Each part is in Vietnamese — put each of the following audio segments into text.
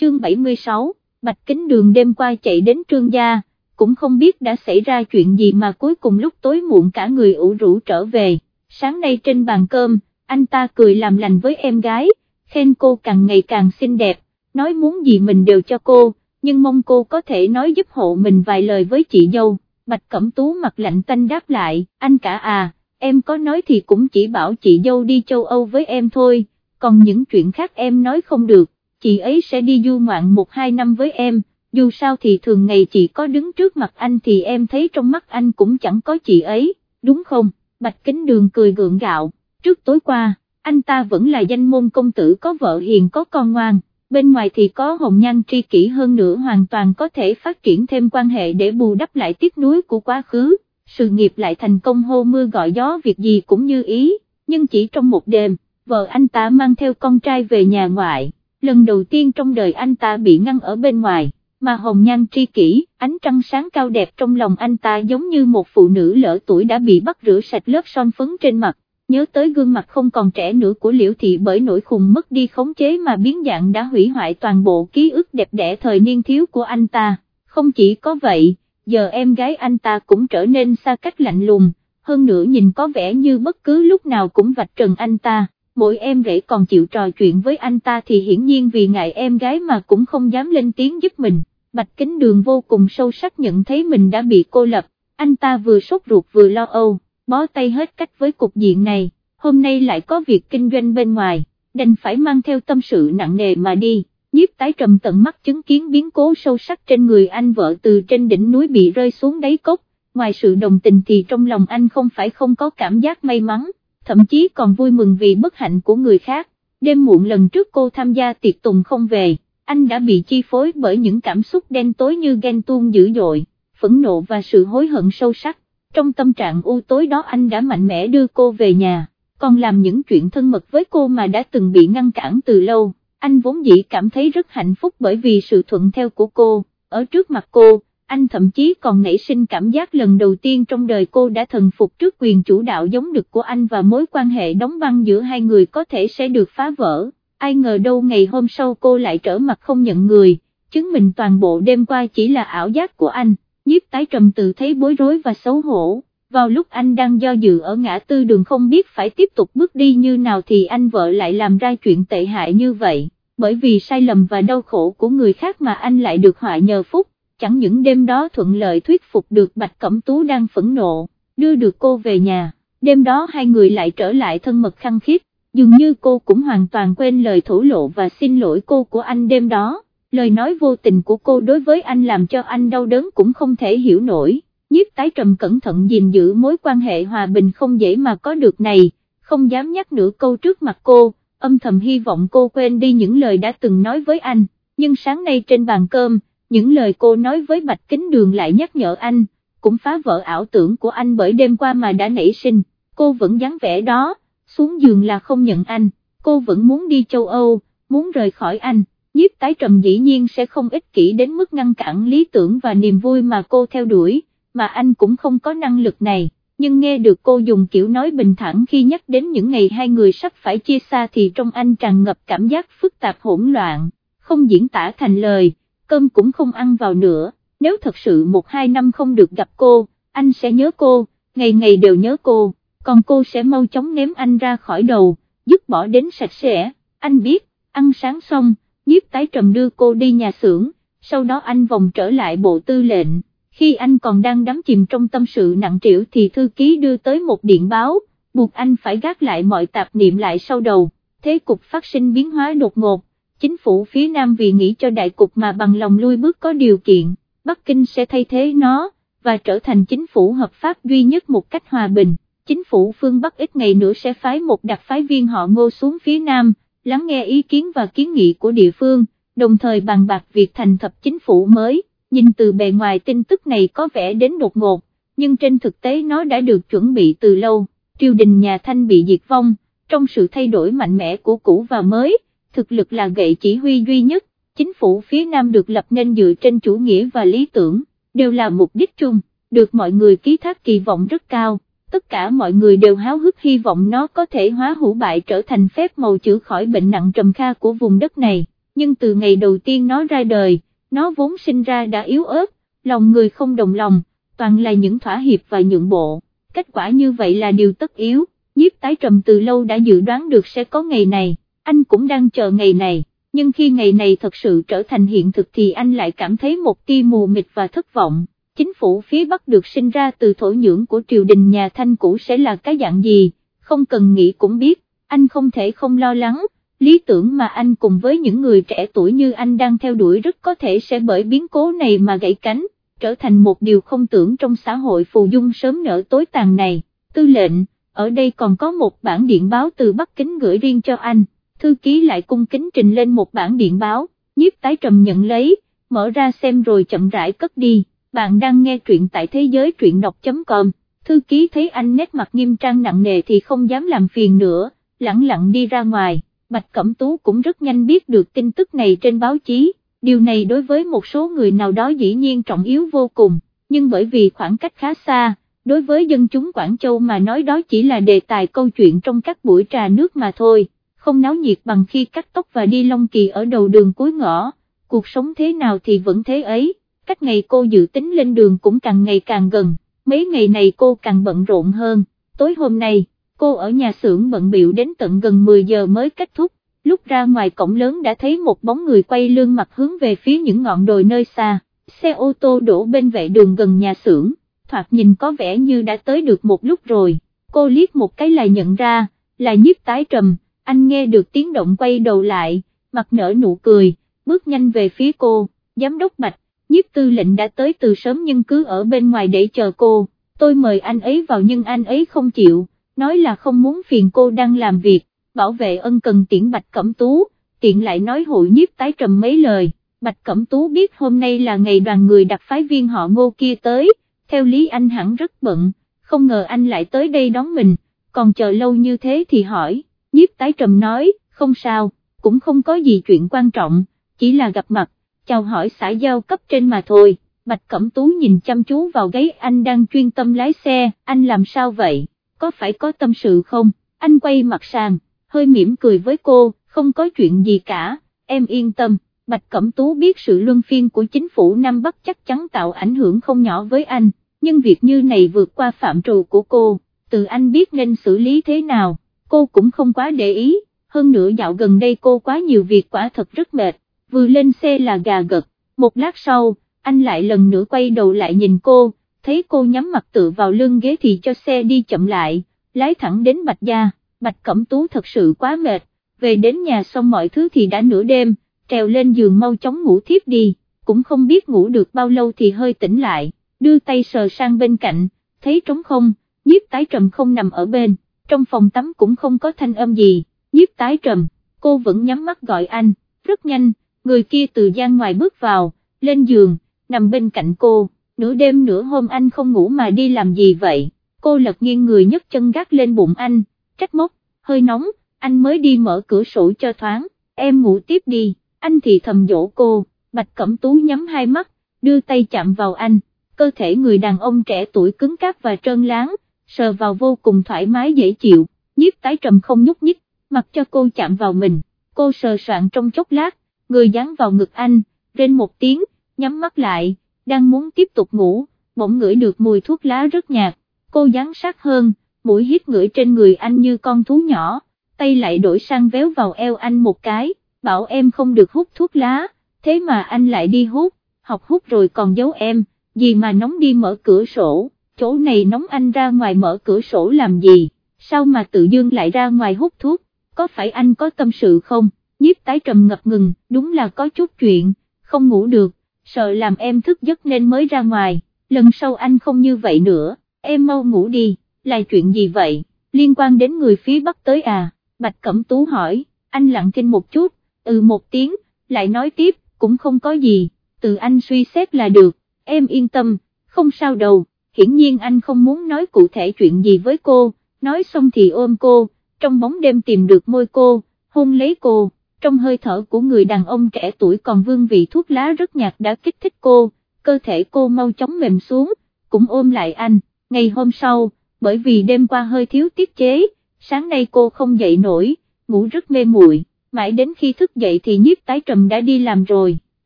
chương 76, Bạch Kính Đường đêm qua chạy đến trương gia, cũng không biết đã xảy ra chuyện gì mà cuối cùng lúc tối muộn cả người ủ rũ trở về, sáng nay trên bàn cơm, anh ta cười làm lành với em gái, khen cô càng ngày càng xinh đẹp, nói muốn gì mình đều cho cô, nhưng mong cô có thể nói giúp hộ mình vài lời với chị dâu, Bạch Cẩm Tú mặt lạnh tanh đáp lại, anh cả à, em có nói thì cũng chỉ bảo chị dâu đi châu Âu với em thôi, còn những chuyện khác em nói không được, chị ấy sẽ đi du ngoạn một hai năm với em, dù sao thì thường ngày chị có đứng trước mặt anh thì em thấy trong mắt anh cũng chẳng có chị ấy, đúng không, Bạch Kính Đường cười gượng gạo, trước tối qua, anh ta vẫn là danh môn công tử có vợ hiền có con ngoan, bên ngoài thì có hồng nhan tri kỷ hơn nữa hoàn toàn có thể phát triển thêm quan hệ để bù đắp lại tiếc nuối của quá khứ, sự nghiệp lại thành công hô mưa gọi gió việc gì cũng như ý, nhưng chỉ trong một đêm, vợ anh ta mang theo con trai về nhà ngoại, lần đầu tiên trong đời anh ta bị ngăn ở bên ngoài mà hồng nhan tri kỷ, ánh trăng sáng cao đẹp trong lòng anh ta giống như một phụ nữ lỡ tuổi đã bị bắt rửa sạch lớp son phấn trên mặt, nhớ tới gương mặt không còn trẻ nữa của liễu thị bởi nỗi khùng mất đi khống chế mà biến dạng đã hủy hoại toàn bộ ký ức đẹp đẽ thời niên thiếu của anh ta, không chỉ có vậy, giờ em gái anh ta cũng trở nên xa cách lạnh lùng, hơn nữa nhìn có vẻ như bất cứ lúc nào cũng vạch trần anh ta mỗi em rể còn chịu trò chuyện với anh ta thì hiển nhiên vì ngại em gái mà cũng không dám lên tiếng giúp mình, Bạch Kính Đường vô cùng sâu sắc nhận thấy mình đã bị cô lập, anh ta vừa sốt ruột vừa lo âu, bó tay hết cách với cục diện này, hôm nay lại có việc kinh doanh bên ngoài, đành phải mang theo tâm sự nặng nề mà đi, nhiếp tái trầm tận mắt chứng kiến biến cố sâu sắc trên người anh vợ từ trên đỉnh núi bị rơi xuống đáy cốc, ngoài sự đồng tình thì trong lòng anh không phải không có cảm giác may mắn thậm chí còn vui mừng vì bất hạnh của người khác, đêm muộn lần trước cô tham gia tiệc tùng không về, anh đã bị chi phối bởi những cảm xúc đen tối như ghen tuông dữ dội, phẫn nộ và sự hối hận sâu sắc, trong tâm trạng u tối đó anh đã mạnh mẽ đưa cô về nhà, còn làm những chuyện thân mật với cô mà đã từng bị ngăn cản từ lâu, anh vốn dĩ cảm thấy rất hạnh phúc bởi vì sự thuận theo của cô, ở trước mặt cô anh thậm chí còn nảy sinh cảm giác lần đầu tiên trong đời cô đã thần phục trước quyền chủ đạo giống được của anh và mối quan hệ đóng băng giữa hai người có thể sẽ được phá vỡ, ai ngờ đâu ngày hôm sau cô lại trở mặt không nhận người, chứng minh toàn bộ đêm qua chỉ là ảo giác của anh, nhiếp tái trầm tự thấy bối rối và xấu hổ. Vào lúc anh đang do dự ở ngã tư đường không biết phải tiếp tục bước đi như nào thì anh vợ lại làm ra chuyện tệ hại như vậy, bởi vì sai lầm và đau khổ của người khác mà anh lại được họa nhờ phúc chẳng những đêm đó thuận lợi thuyết phục được Bạch Cẩm Tú đang phẫn nộ, đưa được cô về nhà, đêm đó hai người lại trở lại thân mật khăng khít, dường như cô cũng hoàn toàn quên lời thổ lộ và xin lỗi cô của anh đêm đó, lời nói vô tình của cô đối với anh làm cho anh đau đớn cũng không thể hiểu nổi, nhiếp tái trầm cẩn thận gìn giữ mối quan hệ hòa bình không dễ mà có được này, không dám nhắc nửa câu trước mặt cô, âm thầm hy vọng cô quên đi những lời đã từng nói với anh, nhưng sáng nay trên bàn cơm, những lời cô nói với Bạch Kính Đường lại nhắc nhở anh, cũng phá vỡ ảo tưởng của anh bởi đêm qua mà đã nảy sinh, cô vẫn dáng vẻ đó, xuống giường là không nhận anh, cô vẫn muốn đi châu Âu, muốn rời khỏi anh, nhiếp tái trầm dĩ nhiên sẽ không ích kỷ đến mức ngăn cản lý tưởng và niềm vui mà cô theo đuổi, mà anh cũng không có năng lực này. Nhưng nghe được cô dùng kiểu nói bình thản khi nhắc đến những ngày hai người sắp phải chia xa thì trong anh tràn ngập cảm giác phức tạp hỗn loạn, không diễn tả thành lời, cơm cũng không ăn vào nữa, nếu thật sự một hai năm không được gặp cô, anh sẽ nhớ cô, ngày ngày đều nhớ cô, còn cô sẽ mau chóng ném anh ra khỏi đầu, dứt bỏ đến sạch sẽ, anh biết, ăn sáng xong, nhiếp tái trầm đưa cô đi nhà xưởng, sau đó anh vòng trở lại bộ tư lệnh, khi anh còn đang đắm chìm trong tâm sự nặng trĩu thì thư ký đưa tới một điện báo, buộc anh phải gác lại mọi tạp niệm lại sau đầu, thế cục phát sinh biến hóa đột ngột, chính phủ phía Nam vì nghĩ cho đại cục mà bằng lòng lui bước có điều kiện, Bắc Kinh sẽ thay thế nó, và trở thành chính phủ hợp pháp duy nhất một cách hòa bình. Chính phủ phương Bắc ít ngày nữa sẽ phái một đặc phái viên họ ngô xuống phía Nam, lắng nghe ý kiến và kiến nghị của địa phương, đồng thời bàn bạc việc thành thập chính phủ mới, nhìn từ bề ngoài tin tức này có vẻ đến đột ngột, nhưng trên thực tế nó đã được chuẩn bị từ lâu, triều đình nhà Thanh bị diệt vong, trong sự thay đổi mạnh mẽ của cũ và mới, thực lực là gậy chỉ huy duy nhất, chính phủ phía Nam được lập nên dựa trên chủ nghĩa và lý tưởng, đều là mục đích chung, được mọi người ký thác kỳ vọng rất cao, tất cả mọi người đều háo hức hy vọng nó có thể hóa hữu bại trở thành phép màu chữa khỏi bệnh nặng trầm kha của vùng đất này, nhưng từ ngày đầu tiên nó ra đời, nó vốn sinh ra đã yếu ớt, lòng người không đồng lòng, toàn là những thỏa hiệp và nhượng bộ, kết quả như vậy là điều tất yếu, nhiếp tái trầm từ lâu đã dự đoán được sẽ có ngày này, anh cũng đang chờ ngày này, nhưng khi ngày này thật sự trở thành hiện thực thì anh lại cảm thấy một tia mù mịt và thất vọng, chính phủ phía Bắc được sinh ra từ thổ nhưỡng của triều đình nhà Thanh cũ sẽ là cái dạng gì, không cần nghĩ cũng biết, anh không thể không lo lắng. Lý tưởng mà anh cùng với những người trẻ tuổi như anh đang theo đuổi rất có thể sẽ bởi biến cố này mà gãy cánh, trở thành một điều không tưởng trong xã hội phù dung sớm nở tối tàn này. Tư lệnh, ở đây còn có một bản điện báo từ Bắc Kính gửi riêng cho anh, thư ký lại cung kính trình lên một bản điện báo, nhiếp tái trầm nhận lấy, mở ra xem rồi chậm rãi cất đi, bạn đang nghe truyện tại thế giới truyện đọc.com, thư ký thấy anh nét mặt nghiêm trang nặng nề thì không dám làm phiền nữa, lặng lặng đi ra ngoài. Bạch Cẩm Tú cũng rất nhanh biết được tin tức này trên báo chí, điều này đối với một số người nào đó dĩ nhiên trọng yếu vô cùng, nhưng bởi vì khoảng cách khá xa, đối với dân chúng Quảng Châu mà nói đó chỉ là đề tài câu chuyện trong các buổi trà nước mà thôi, không náo nhiệt bằng khi cắt tóc và đi Long Kỳ ở đầu đường cuối ngõ, cuộc sống thế nào thì vẫn thế ấy, cách ngày cô dự tính lên đường cũng càng ngày càng gần, mấy ngày này cô càng bận rộn hơn, tối hôm nay cô ở nhà xưởng bận biệu đến tận gần 10 giờ mới kết thúc, lúc ra ngoài cổng lớn đã thấy một bóng người quay lưng mặt hướng về phía những ngọn đồi nơi xa, xe ô tô đổ bên vệ đường gần nhà xưởng, thoạt nhìn có vẻ như đã tới được một lúc rồi, cô liếc một cái là nhận ra, là nhiếp tái trầm, anh nghe được tiếng động quay đầu lại, mặt nở nụ cười, bước nhanh về phía cô, giám đốc bạch, nhiếp tư lệnh đã tới từ sớm nhưng cứ ở bên ngoài để chờ cô, tôi mời anh ấy vào nhưng anh ấy không chịu nói là không muốn phiền cô đang làm việc, bảo vệ ân cần tiễn Bạch Cẩm Tú, tiện lại nói hội nhiếp tái trầm mấy lời, Bạch Cẩm Tú biết hôm nay là ngày đoàn người đặc phái viên họ ngô kia tới, theo lý anh hẳn rất bận, không ngờ anh lại tới đây đón mình, còn chờ lâu như thế thì hỏi, nhiếp tái trầm nói, không sao, cũng không có gì chuyện quan trọng, chỉ là gặp mặt, chào hỏi xã giao cấp trên mà thôi. Bạch Cẩm Tú nhìn chăm chú vào gáy anh đang chuyên tâm lái xe, anh làm sao vậy? có phải có tâm sự không, anh quay mặt sang, hơi mỉm cười với cô, không có chuyện gì cả, em yên tâm, Bạch Cẩm Tú biết sự luân phiên của chính phủ Nam Bắc chắc chắn tạo ảnh hưởng không nhỏ với anh, nhưng việc như này vượt qua phạm trù của cô, từ anh biết nên xử lý thế nào, cô cũng không quá để ý, hơn nữa dạo gần đây cô quá nhiều việc quả thật rất mệt, vừa lên xe là gà gật, một lát sau, anh lại lần nữa quay đầu lại nhìn cô, thấy cô nhắm mặt tự vào lưng ghế thì cho xe đi chậm lại, lái thẳng đến Bạch Gia, Bạch Cẩm Tú thật sự quá mệt, về đến nhà xong mọi thứ thì đã nửa đêm, trèo lên giường mau chóng ngủ thiếp đi, cũng không biết ngủ được bao lâu thì hơi tỉnh lại, đưa tay sờ sang bên cạnh, thấy trống không, nhiếp tái trầm không nằm ở bên, trong phòng tắm cũng không có thanh âm gì, nhiếp tái trầm, cô vẫn nhắm mắt gọi anh, rất nhanh, người kia từ gian ngoài bước vào, lên giường, nằm bên cạnh cô nửa đêm nửa hôm anh không ngủ mà đi làm gì vậy, cô lật nghiêng người nhấc chân gác lên bụng anh, trách móc, hơi nóng, anh mới đi mở cửa sổ cho thoáng, em ngủ tiếp đi, anh thì thầm dỗ cô, Bạch Cẩm Tú nhắm hai mắt, đưa tay chạm vào anh, cơ thể người đàn ông trẻ tuổi cứng cáp và trơn láng, sờ vào vô cùng thoải mái dễ chịu, nhiếp tái trầm không nhúc nhích, mặc cho cô chạm vào mình, cô sờ soạn trong chốc lát, người dán vào ngực anh, rên một tiếng, nhắm mắt lại đang muốn tiếp tục ngủ, bỗng ngửi được mùi thuốc lá rất nhạt, cô dán sát hơn, mũi hít ngửi trên người anh như con thú nhỏ, tay lại đổi sang véo vào eo anh một cái, bảo em không được hút thuốc lá, thế mà anh lại đi hút, học hút rồi còn giấu em, gì mà nóng đi mở cửa sổ, chỗ này nóng anh ra ngoài mở cửa sổ làm gì, sao mà tự dưng lại ra ngoài hút thuốc, có phải anh có tâm sự không, nhiếp tái trầm ngập ngừng, đúng là có chút chuyện, không ngủ được, sợ làm em thức giấc nên mới ra ngoài, lần sau anh không như vậy nữa, em mau ngủ đi, là chuyện gì vậy, liên quan đến người phía Bắc tới à, Bạch Cẩm Tú hỏi, anh lặng thinh một chút, ừ một tiếng, lại nói tiếp, cũng không có gì, từ anh suy xét là được, em yên tâm, không sao đâu, hiển nhiên anh không muốn nói cụ thể chuyện gì với cô, nói xong thì ôm cô, trong bóng đêm tìm được môi cô, hôn lấy cô trong hơi thở của người đàn ông trẻ tuổi còn vương vị thuốc lá rất nhạt đã kích thích cô, cơ thể cô mau chóng mềm xuống, cũng ôm lại anh, ngày hôm sau, bởi vì đêm qua hơi thiếu tiết chế, sáng nay cô không dậy nổi, ngủ rất mê muội, mãi đến khi thức dậy thì nhiếp tái trầm đã đi làm rồi,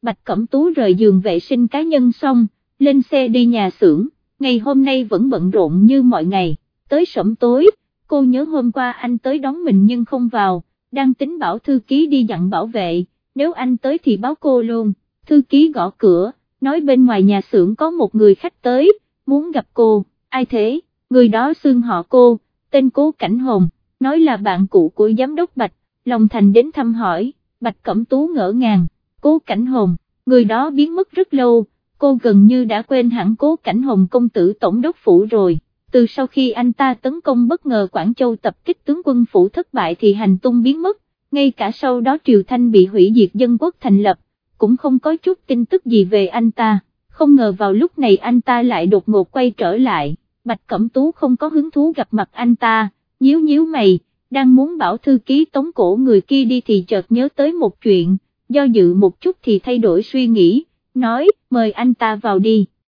Bạch Cẩm Tú rời giường vệ sinh cá nhân xong, lên xe đi nhà xưởng, ngày hôm nay vẫn bận rộn như mọi ngày, tới sẩm tối, cô nhớ hôm qua anh tới đón mình nhưng không vào, đang tính bảo thư ký đi dặn bảo vệ, nếu anh tới thì báo cô luôn, thư ký gõ cửa, nói bên ngoài nhà xưởng có một người khách tới, muốn gặp cô, ai thế, người đó xương họ cô, tên cố Cảnh Hồng, nói là bạn cũ của giám đốc Bạch, Long Thành đến thăm hỏi, Bạch Cẩm Tú ngỡ ngàng, cố Cảnh Hồng, người đó biến mất rất lâu, cô gần như đã quên hẳn cố Cảnh Hồng công tử tổng đốc phủ rồi. Từ sau khi anh ta tấn công bất ngờ Quảng Châu tập kích tướng quân phủ thất bại thì hành tung biến mất, ngay cả sau đó Triều Thanh bị hủy diệt dân quốc thành lập, cũng không có chút tin tức gì về anh ta, không ngờ vào lúc này anh ta lại đột ngột quay trở lại, Bạch Cẩm Tú không có hứng thú gặp mặt anh ta, nhíu nhíu mày, đang muốn bảo thư ký tống cổ người kia đi thì chợt nhớ tới một chuyện, do dự một chút thì thay đổi suy nghĩ, nói, mời anh ta vào đi,